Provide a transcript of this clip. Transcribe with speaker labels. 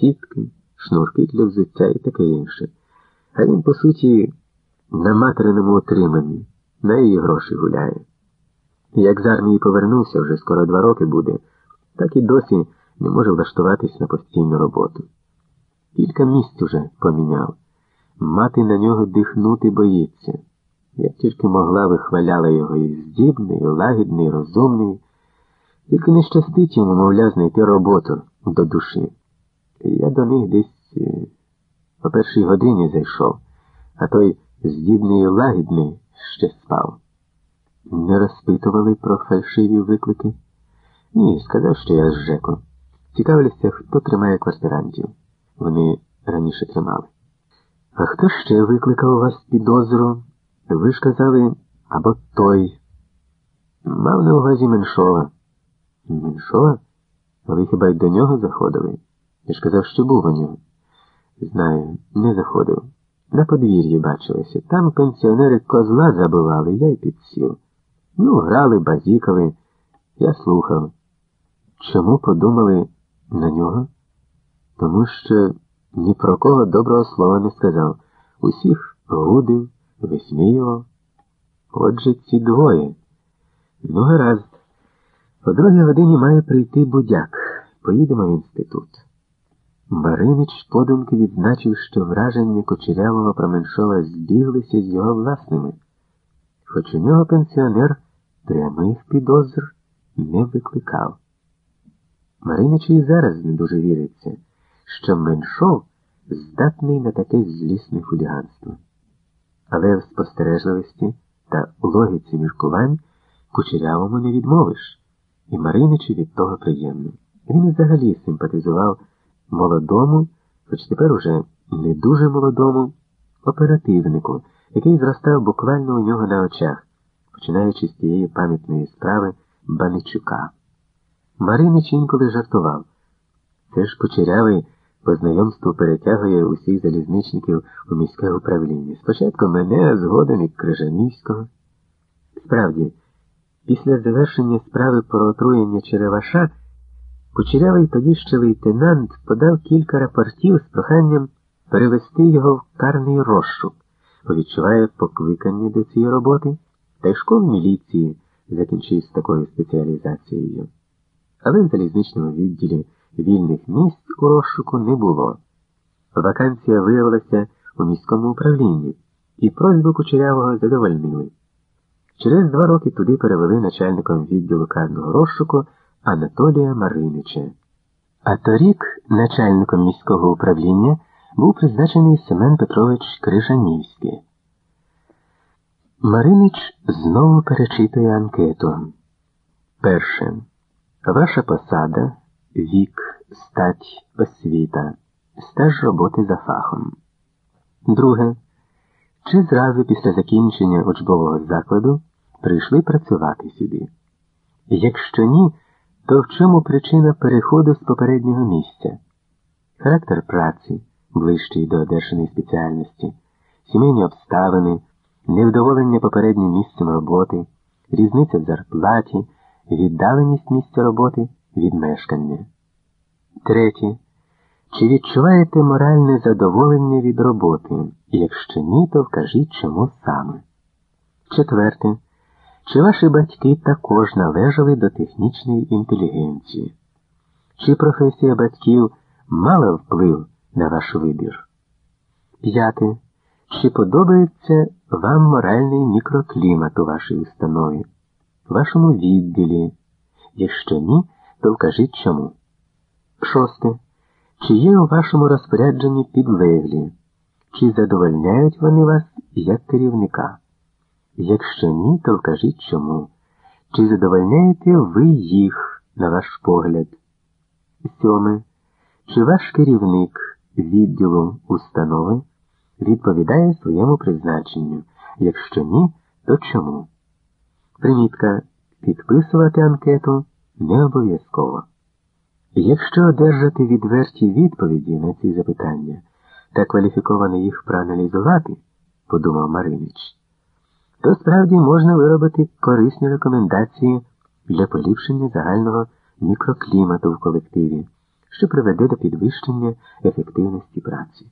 Speaker 1: сітки, шнурки для взуття і таке інше. А він, по суті, на материному отриманні, на її гроші гуляє. Як з армії повернувся, вже скоро два роки буде, так і досі не може влаштуватись на постійну роботу. Кілька місць уже поміняв. Мати на нього дихнути боїться. Як тільки могла, вихваляла його і здібний, і лагідний, і розумний, тільки не щастить йому, мовляв, знайти роботу до душі. До них десь е, о першій годині зайшов, а той здібний і лагідний ще спав. Не розпитували про фальшиві виклики? Ні, сказав, що я з Жеко. Цікавилися, хто тримає квартирантів. Вони раніше тримали. А хто ще викликав вас підозру? Ви ж казали, або той. Мав на увазі Меншова. Меншова? Ви хіба й до нього заходили? Я ж казав, що був у нього. Знаю, не заходив. На подвір'ї бачилися. Там пенсіонери козла забивали, я й підсів. Ну, грали, базікали. Я слухав. Чому подумали на нього? Тому що ні про кого доброго слова не сказав. Усіх гудив, висміював. Отже, ці двоє. Ну, гаразд. О другій годині має прийти будяк. Поїдемо в інститут. Маринич подумки відзначив, що враження Кучерявого про Меншова збіглися з його власними, хоч у нього пенсіонер прямих підозр не викликав. Мариничу і зараз не дуже віриться, що Меншов здатний на таке злісне хуліганство. Але в спостережливості та логіці міркувань кучерявому не відмовиш, і Мариничу від того приємно. Він і взагалі симпатизував молодому, хоч тепер уже не дуже молодому, оперативнику, який зростав буквально у нього на очах, починаючи з тієї пам'ятної справи Баничука. Маринич інколи жартував. Це ж кучерявий по знайомству перетягує усіх залізничників у міське управління. Спочатку мене, а згодом і Крижанівського. Справді, після завершення справи про отруєння Череваша, кучерявий тоді ще лейтенант подав кілька рапортів з проханням перевести його в карний розшук, бо відчуває покликання до цієї роботи, та й школу міліції закінчив з такою спеціалізацією. Але в залізничному відділі вільних місць у розшуку не було. Вакансія виявилася у міському управлінні, і просьбу Кучерявого задовольнили. Через два роки туди перевели начальником відділу карного розшуку Анатолія Маринича. А торік начальником міського управління був призначений Семен Петрович Крижанівський. Маринич знову перечитує анкету. Перше. Ваша посада, вік, стать, освіта, стаж роботи за фахом. Друге. Чи зразу після закінчення учбового закладу прийшли працювати сюди? Якщо ні, то в чому причина переходу з попереднього місця? Характер праці, ближчий до одержаної спеціальності, сімейні обставини, невдоволення попереднім місцем роботи, різниця в зарплаті, віддаленість місця роботи від мешкання. Третє. Чи відчуваєте моральне задоволення від роботи? Якщо ні, то вкажіть чому саме. Четверте. Чи ваші батьки також належали до технічної інтелігенції? Чи професія батьків мала вплив на ваш вибір? П'яте. Чи подобається вам моральний мікроклімат у вашій установі, вашому відділі? Якщо ні, то вкажіть чому. Шосте. Чи є у вашому розпорядженні підлеглі? Чи задовольняють вони вас як керівника? Якщо ні, то вкажіть чому. Чи задовольняєте ви їх, на ваш погляд? Сьоме. Чи ваш керівник відділу установи відповідає своєму призначенню? Якщо ні, то чому? Примітка. Підписувати анкету не обов'язково. Якщо одержати відверті відповіді на ці запитання та кваліфіковано їх проаналізувати, подумав Маринич, то справді можна виробити корисні рекомендації для поліпшення загального мікроклімату в колективі, що приведе до підвищення ефективності праці.